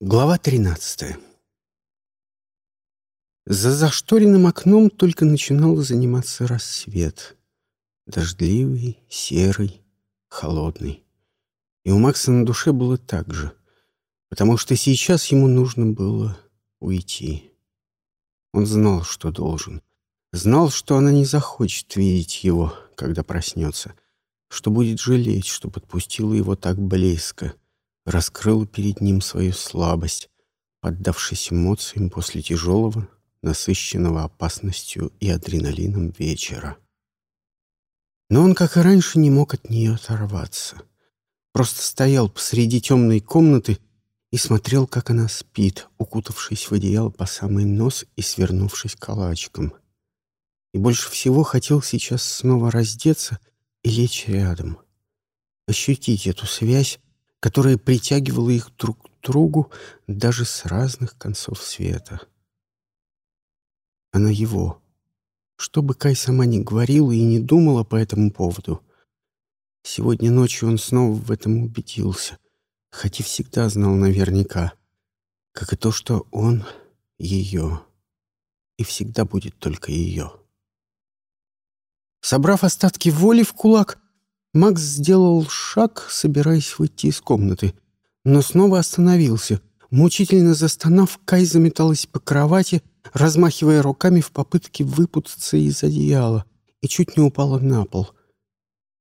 Глава 13 За зашторенным окном только начинал заниматься рассвет. Дождливый, серый, холодный. И у Макса на душе было так же, потому что сейчас ему нужно было уйти. Он знал, что должен. Знал, что она не захочет видеть его, когда проснется, что будет жалеть, что подпустила его так близко — раскрыл перед ним свою слабость, поддавшись эмоциям после тяжелого, насыщенного опасностью и адреналином вечера. Но он, как и раньше, не мог от нее оторваться. Просто стоял посреди темной комнаты и смотрел, как она спит, укутавшись в одеяло по самый нос и свернувшись калачиком. И больше всего хотел сейчас снова раздеться и лечь рядом. Ощутить эту связь, которая притягивала их друг к другу даже с разных концов света. Она его. Что бы Кай сама ни говорила и не думала по этому поводу. Сегодня ночью он снова в этом убедился, хотя всегда знал наверняка, как и то, что он ее и всегда будет только ее. Собрав остатки воли в кулак, Макс сделал шаг, собираясь выйти из комнаты, но снова остановился. Мучительно застонав, Кай заметалась по кровати, размахивая руками в попытке выпутаться из одеяла, и чуть не упала на пол.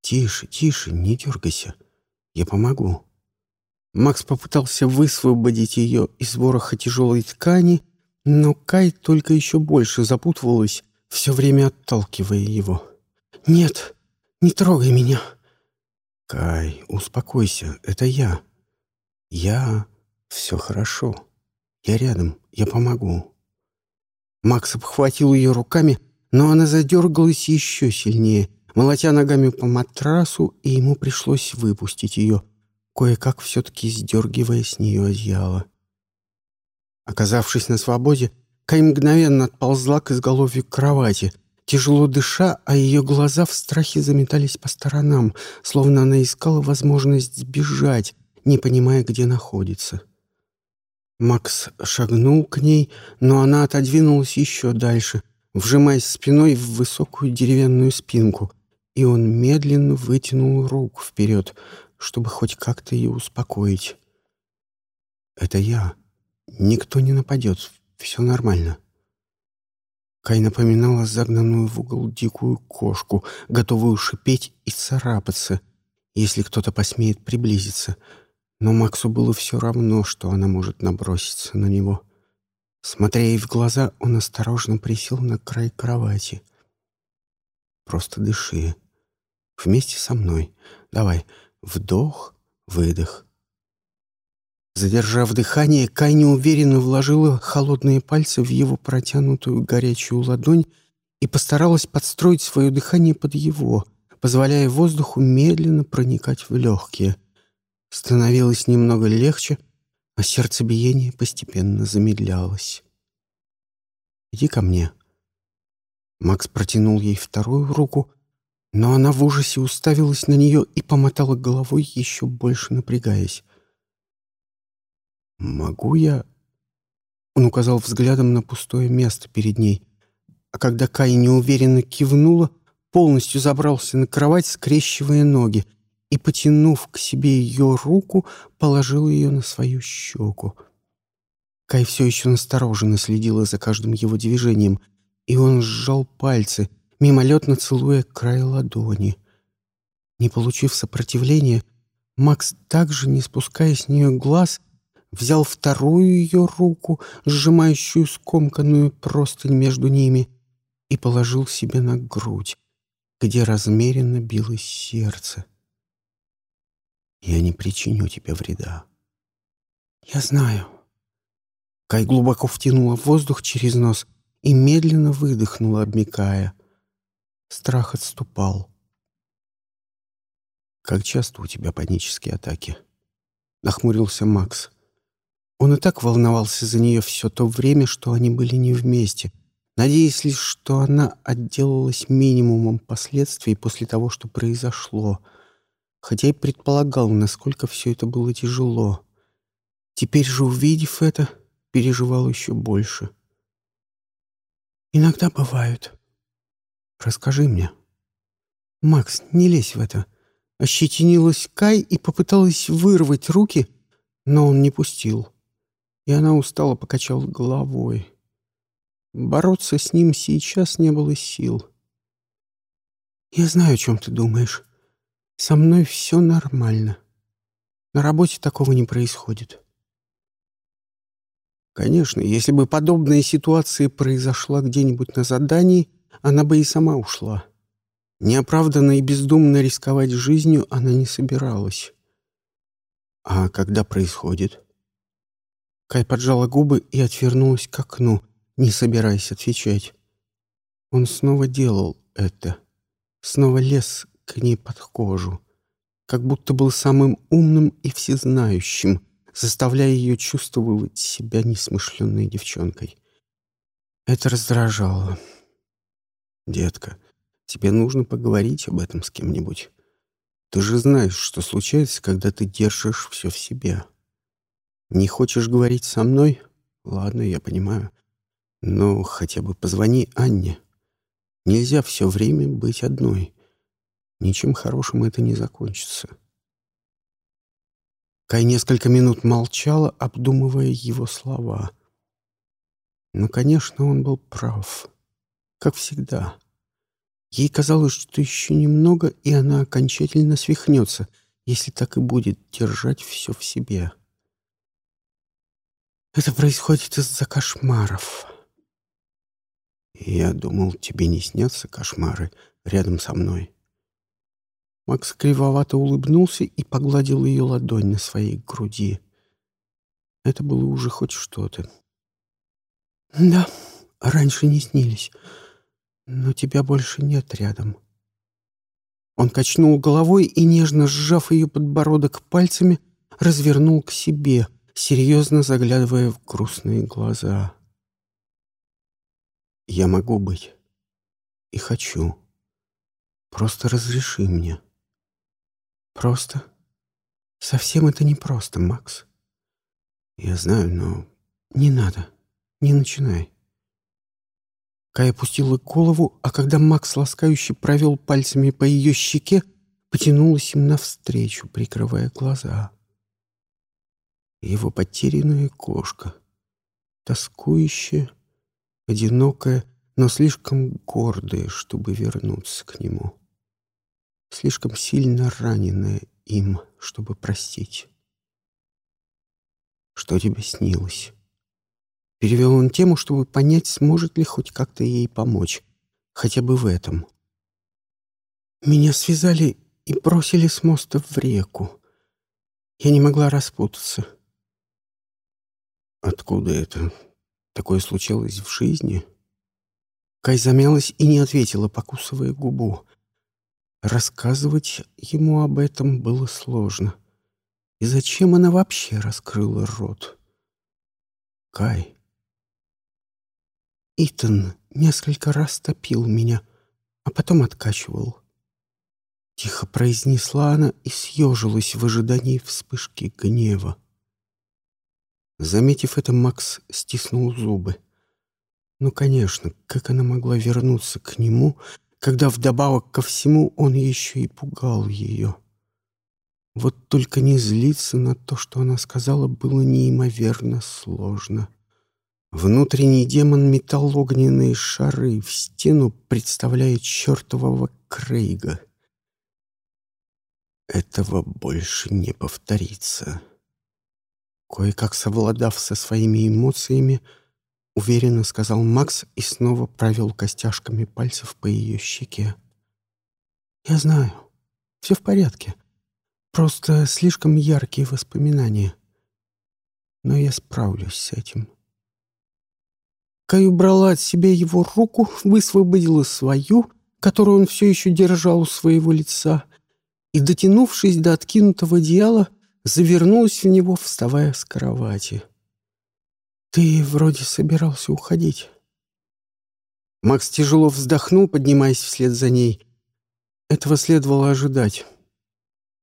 «Тише, тише, не дергайся. Я помогу». Макс попытался высвободить ее из вороха тяжелой ткани, но Кай только еще больше запутывалась, все время отталкивая его. «Нет!» Не трогай меня!» «Кай, успокойся, это я. Я... Все хорошо. Я рядом, я помогу». Макс обхватил ее руками, но она задергалась еще сильнее, молотя ногами по матрасу, и ему пришлось выпустить ее, кое-как все-таки сдергивая с нее одеяло. Оказавшись на свободе, Кай мгновенно отползла к изголовью кровати — тяжело дыша, а ее глаза в страхе заметались по сторонам, словно она искала возможность сбежать, не понимая, где находится. Макс шагнул к ней, но она отодвинулась еще дальше, вжимаясь спиной в высокую деревянную спинку, и он медленно вытянул руку вперед, чтобы хоть как-то ее успокоить. «Это я. Никто не нападет. Все нормально». Кай напоминала загнанную в угол дикую кошку, готовую шипеть и царапаться, если кто-то посмеет приблизиться. Но Максу было все равно, что она может наброситься на него. Смотря ей в глаза, он осторожно присел на край кровати. «Просто дыши. Вместе со мной. Давай. Вдох, выдох. Задержав дыхание, Кай неуверенно вложила холодные пальцы в его протянутую горячую ладонь и постаралась подстроить свое дыхание под его, позволяя воздуху медленно проникать в легкие. Становилось немного легче, а сердцебиение постепенно замедлялось. «Иди ко мне». Макс протянул ей вторую руку, но она в ужасе уставилась на нее и помотала головой, еще больше напрягаясь. «Могу я...» Он указал взглядом на пустое место перед ней. А когда Кай неуверенно кивнула, полностью забрался на кровать, скрещивая ноги, и, потянув к себе ее руку, положил ее на свою щеку. Кай все еще настороженно следила за каждым его движением, и он сжал пальцы, мимолетно целуя край ладони. Не получив сопротивления, Макс также, не спуская с нее глаз, взял вторую ее руку, сжимающую скомканную простынь между ними, и положил себе на грудь, где размеренно билось сердце. «Я не причиню тебе вреда». «Я знаю». Кай глубоко втянула воздух через нос и медленно выдохнула, обмикая. Страх отступал. «Как часто у тебя панические атаки?» — нахмурился Макс. Он и так волновался за нее все то время, что они были не вместе, надеясь лишь, что она отделалась минимумом последствий после того, что произошло, хотя и предполагал, насколько все это было тяжело. Теперь же, увидев это, переживал еще больше. «Иногда бывают. Расскажи мне». «Макс, не лезь в это». Ощетинилась Кай и попыталась вырвать руки, но он не пустил. И она устало покачала головой. Бороться с ним сейчас не было сил. «Я знаю, о чем ты думаешь. Со мной все нормально. На работе такого не происходит». Конечно, если бы подобная ситуация произошла где-нибудь на задании, она бы и сама ушла. Неоправданно и бездумно рисковать жизнью она не собиралась. А когда происходит? Кай поджала губы и отвернулась к окну, не собираясь отвечать. Он снова делал это. Снова лез к ней под кожу. Как будто был самым умным и всезнающим, заставляя ее чувствовать себя несмышленной девчонкой. Это раздражало. «Детка, тебе нужно поговорить об этом с кем-нибудь. Ты же знаешь, что случается, когда ты держишь все в себе. Не хочешь говорить со мной? Ладно, я понимаю. Но хотя бы позвони Анне. Нельзя все время быть одной. Ничем хорошим это не закончится». Кай несколько минут молчала, обдумывая его слова. Но, конечно, он был прав. Как всегда. Ей казалось, что еще немного, и она окончательно свихнется, если так и будет держать все в себе. Это происходит из-за кошмаров. Я думал, тебе не снятся кошмары рядом со мной. Макс кривовато улыбнулся и погладил ее ладонь на своей груди. Это было уже хоть что-то. «Да, раньше не снились, но тебя больше нет рядом». Он качнул головой и, нежно сжав ее подбородок пальцами, развернул к себе, серьезно заглядывая в грустные глаза. «Я могу быть. И хочу. Просто разреши мне». Просто? Совсем это не просто, Макс. Я знаю, но не надо. Не начинай. Кай опустила голову, а когда Макс ласкающе провел пальцами по ее щеке, потянулась им навстречу, прикрывая глаза. Его потерянная кошка, тоскующая, одинокая, но слишком гордая, чтобы вернуться к нему слишком сильно раненая им, чтобы простить. «Что тебе снилось?» Перевел он тему, чтобы понять, сможет ли хоть как-то ей помочь, хотя бы в этом. «Меня связали и бросили с моста в реку. Я не могла распутаться». «Откуда это? Такое случалось в жизни?» Кай замялась и не ответила, покусывая губу. Рассказывать ему об этом было сложно. И зачем она вообще раскрыла рот? Кай. Итан несколько раз топил меня, а потом откачивал. Тихо произнесла она и съежилась в ожидании вспышки гнева. Заметив это, Макс стиснул зубы. Ну, конечно, как она могла вернуться к нему, когда вдобавок ко всему он еще и пугал ее. Вот только не злиться на то, что она сказала, было неимоверно сложно. Внутренний демон метал огненные шары в стену, представляя чертового Крейга. Этого больше не повторится. Кое-как совладав со своими эмоциями, уверенно сказал Макс и снова провел костяшками пальцев по ее щеке. «Я знаю. Все в порядке. Просто слишком яркие воспоминания. Но я справлюсь с этим». Кай убрала от себя его руку, высвободила свою, которую он все еще держал у своего лица, и, дотянувшись до откинутого одеяла, завернулась в него, вставая с кровати. «Ты вроде собирался уходить». Макс тяжело вздохнул, поднимаясь вслед за ней. Этого следовало ожидать.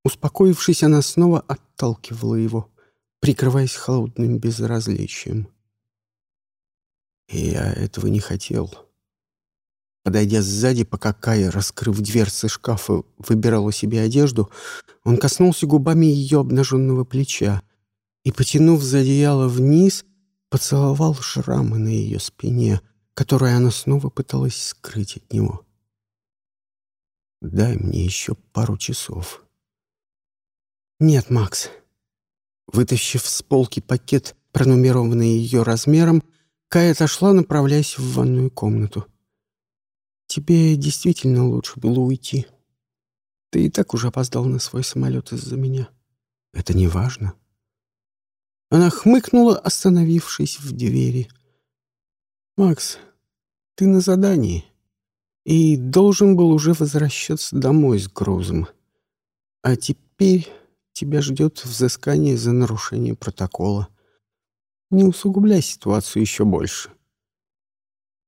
Успокоившись, она снова отталкивала его. прикрываясь холодным безразличием. Я этого не хотел. Подойдя сзади, пока Кая, раскрыв дверцы шкафа, выбирала себе одежду, он коснулся губами ее обнаженного плеча и, потянув за одеяло вниз, поцеловал шрамы на ее спине, которые она снова пыталась скрыть от него. «Дай мне еще пару часов». «Нет, Макс». Вытащив с полки пакет, пронумерованный ее размером, Кая отошла, направляясь в ванную комнату. «Тебе действительно лучше было уйти. Ты и так уже опоздал на свой самолет из-за меня. Это не важно». Она хмыкнула, остановившись в двери. «Макс, ты на задании и должен был уже возвращаться домой с грузом. А теперь тебя ждет взыскание за нарушение протокола. Не усугубляй ситуацию еще больше.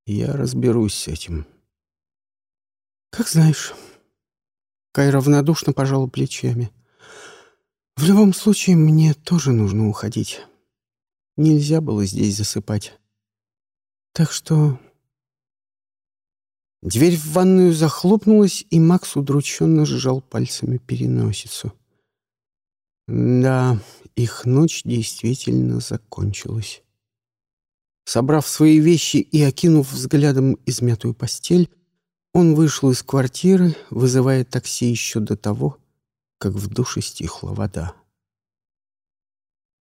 Я разберусь с этим. Как знаешь. Кай равнодушно пожала плечами. В любом случае, мне тоже нужно уходить. Нельзя было здесь засыпать. Так что... Дверь в ванную захлопнулась, и Макс удрученно сжал пальцами переносицу. Да, их ночь действительно закончилась. Собрав свои вещи и окинув взглядом измятую постель, он вышел из квартиры, вызывая такси еще до того, как в душе стихла вода.